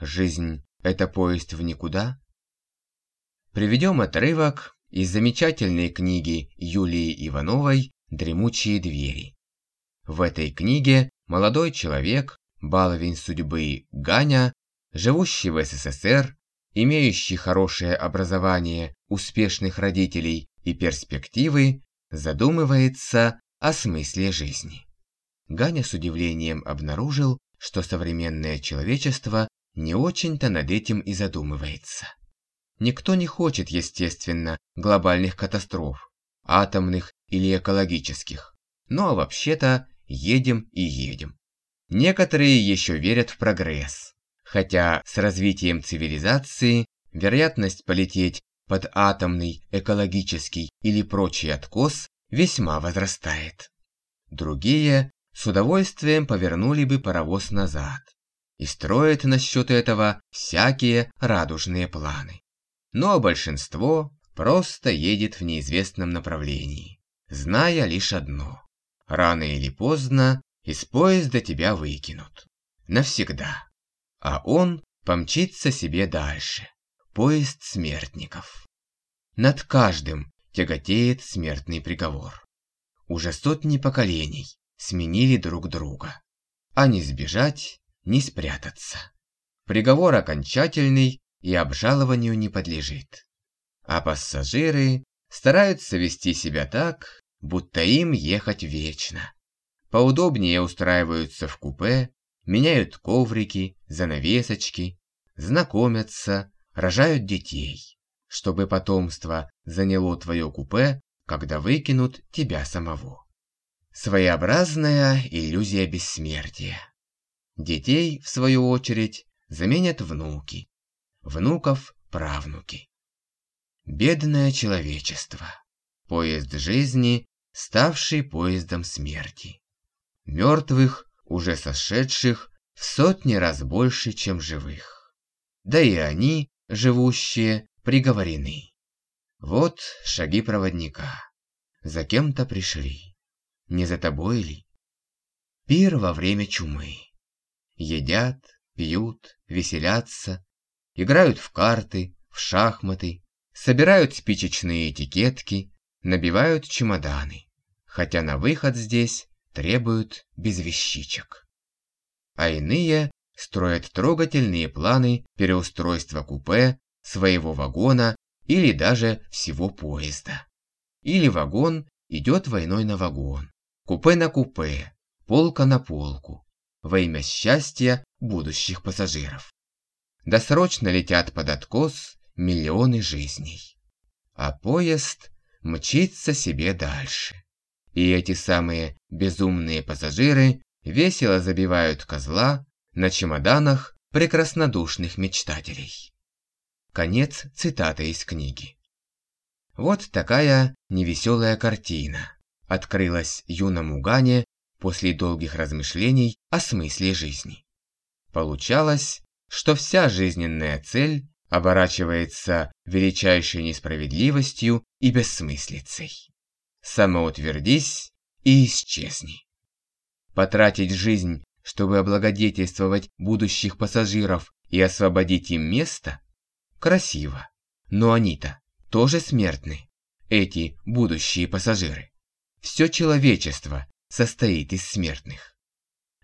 Жизнь – это поезд в никуда? Приведем отрывок из замечательной книги Юлии Ивановой «Дремучие двери». В этой книге молодой человек, баловень судьбы Ганя, живущий в СССР, имеющий хорошее образование, успешных родителей и перспективы, задумывается о смысле жизни. Ганя с удивлением обнаружил, что современное человечество не очень-то над этим и задумывается. Никто не хочет, естественно, глобальных катастроф, атомных или экологических. Ну а вообще-то едем и едем. Некоторые еще верят в прогресс, хотя с развитием цивилизации вероятность полететь под атомный, экологический или прочий откос весьма возрастает. Другие с удовольствием повернули бы паровоз назад и строят насчет этого всякие радужные планы. Но большинство просто едет в неизвестном направлении, зная лишь одно. Рано или поздно из поезда тебя выкинут. Навсегда. А он помчится себе дальше. Поезд смертников. Над каждым тяготеет смертный приговор. Уже сотни поколений сменили друг друга. А не сбежать, не спрятаться. Приговор окончательный и обжалованию не подлежит. А пассажиры стараются вести себя так, будто им ехать вечно. Поудобнее устраиваются в купе, меняют коврики, занавесочки, знакомятся, рожают детей, чтобы потомство заняло твое купе, когда выкинут тебя самого. Своеобразная иллюзия бессмертия. Детей, в свою очередь, заменят внуки. Внуков – правнуки. Бедное человечество. Поезд жизни, ставший поездом смерти. Мертвых, уже сошедших, в сотни раз больше, чем живых. Да и они, живущие, приговорены. Вот шаги проводника. За кем-то пришли. Не за тобой ли? Пир во время чумы. Едят, пьют, веселятся, играют в карты, в шахматы, собирают спичечные этикетки, набивают чемоданы, хотя на выход здесь требуют без вещичек. А иные строят трогательные планы переустройства купе, своего вагона или даже всего поезда. Или вагон идет войной на вагон, Купе на купе, полка на полку, во имя счастья будущих пассажиров. Досрочно летят под откос миллионы жизней. А поезд мчится себе дальше. И эти самые безумные пассажиры весело забивают козла на чемоданах прекраснодушных мечтателей. Конец цитаты из книги. Вот такая невеселая картина открылась юному Гане после долгих размышлений о смысле жизни. Получалось, что вся жизненная цель оборачивается величайшей несправедливостью и бессмыслицей. Самоутвердись и исчезни. Потратить жизнь, чтобы облагодетельствовать будущих пассажиров и освободить им место? Красиво. Но они-то тоже смертны, эти будущие пассажиры. Все человечество состоит из смертных.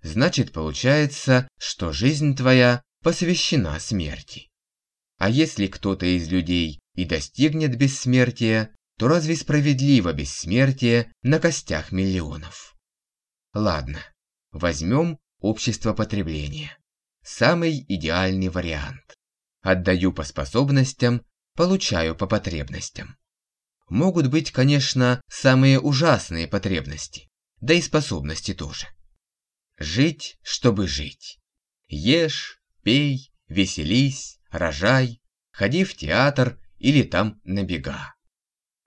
Значит, получается, что жизнь твоя посвящена смерти. А если кто-то из людей и достигнет бессмертия, то разве справедливо бессмертие на костях миллионов? Ладно, возьмем общество потребления. Самый идеальный вариант. Отдаю по способностям, получаю по потребностям могут быть, конечно, самые ужасные потребности, да и способности тоже. Жить, чтобы жить. Ешь, пей, веселись, рожай, ходи в театр или там на бега.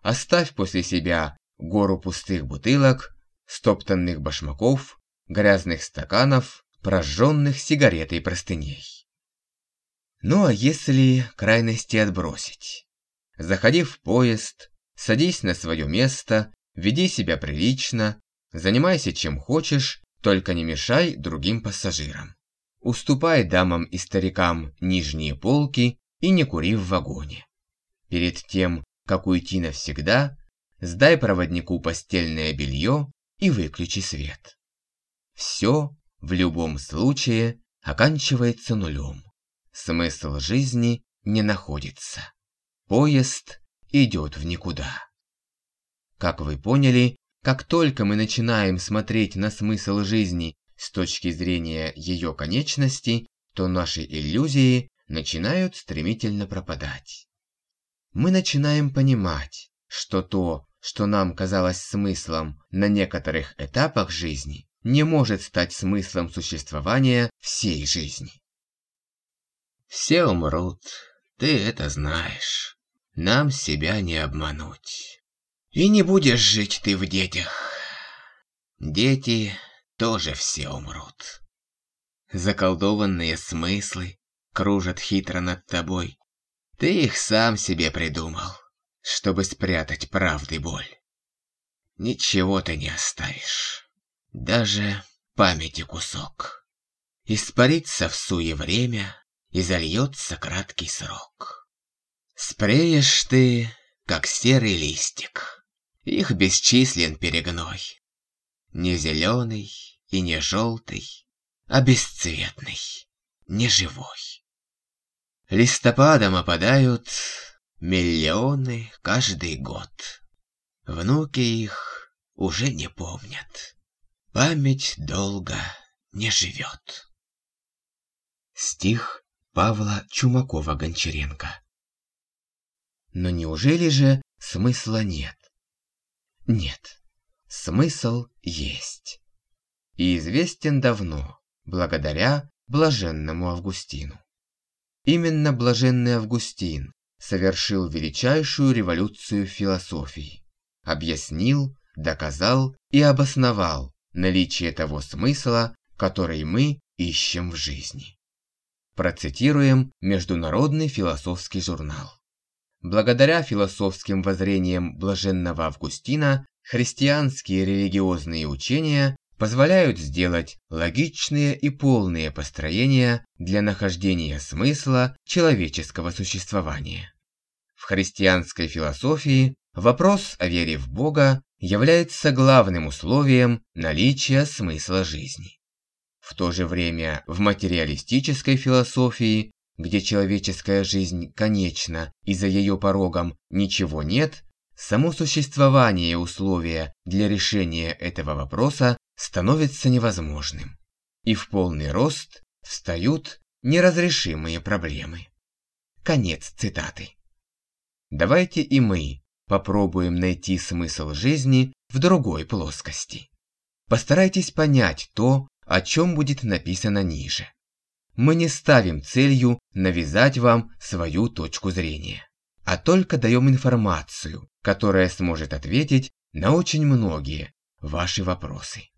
Оставь после себя гору пустых бутылок, стоптанных башмаков, грязных стаканов, прожженных сигаретой простыней. Ну а если крайности отбросить? Заходи в поезд, Садись на свое место, веди себя прилично, занимайся чем хочешь, только не мешай другим пассажирам. уступай дамам и старикам нижние полки и не кури в вагоне. Перед тем, как уйти навсегда, сдай проводнику постельное белье и выключи свет. Все в любом случае оканчивается нулем. Смысл жизни не находится. Поезд идет в никуда. Как вы поняли, как только мы начинаем смотреть на смысл жизни с точки зрения ее конечности, то наши иллюзии начинают стремительно пропадать. Мы начинаем понимать, что то, что нам казалось смыслом на некоторых этапах жизни, не может стать смыслом существования всей жизни. Все умрут, ты это знаешь. Нам себя не обмануть. И не будешь жить ты в детях. Дети тоже все умрут. Заколдованные смыслы кружат хитро над тобой. Ты их сам себе придумал, чтобы спрятать правды боль. Ничего ты не оставишь, даже памяти кусок. Испарится в суе время, и зальется краткий срок. Спреешь ты, как серый листик, их бесчислен перегной. Не зеленый и не желтый, а бесцветный, не живой. Листопадом опадают миллионы каждый год. Внуки их уже не помнят. Память долго не живет. Стих Павла Чумакова-Гончаренко. Но неужели же смысла нет? Нет, смысл есть. И известен давно, благодаря блаженному Августину. Именно блаженный Августин совершил величайшую революцию философии. Объяснил, доказал и обосновал наличие того смысла, который мы ищем в жизни. Процитируем Международный философский журнал. Благодаря философским воззрениям блаженного Августина христианские религиозные учения позволяют сделать логичные и полные построения для нахождения смысла человеческого существования. В христианской философии вопрос о вере в Бога является главным условием наличия смысла жизни. В то же время в материалистической философии, где человеческая жизнь конечна и за ее порогом ничего нет, само существование условия для решения этого вопроса становится невозможным. И в полный рост встают неразрешимые проблемы. Конец цитаты. Давайте и мы попробуем найти смысл жизни в другой плоскости. Постарайтесь понять то, о чем будет написано ниже. Мы не ставим целью навязать вам свою точку зрения, а только даем информацию, которая сможет ответить на очень многие ваши вопросы.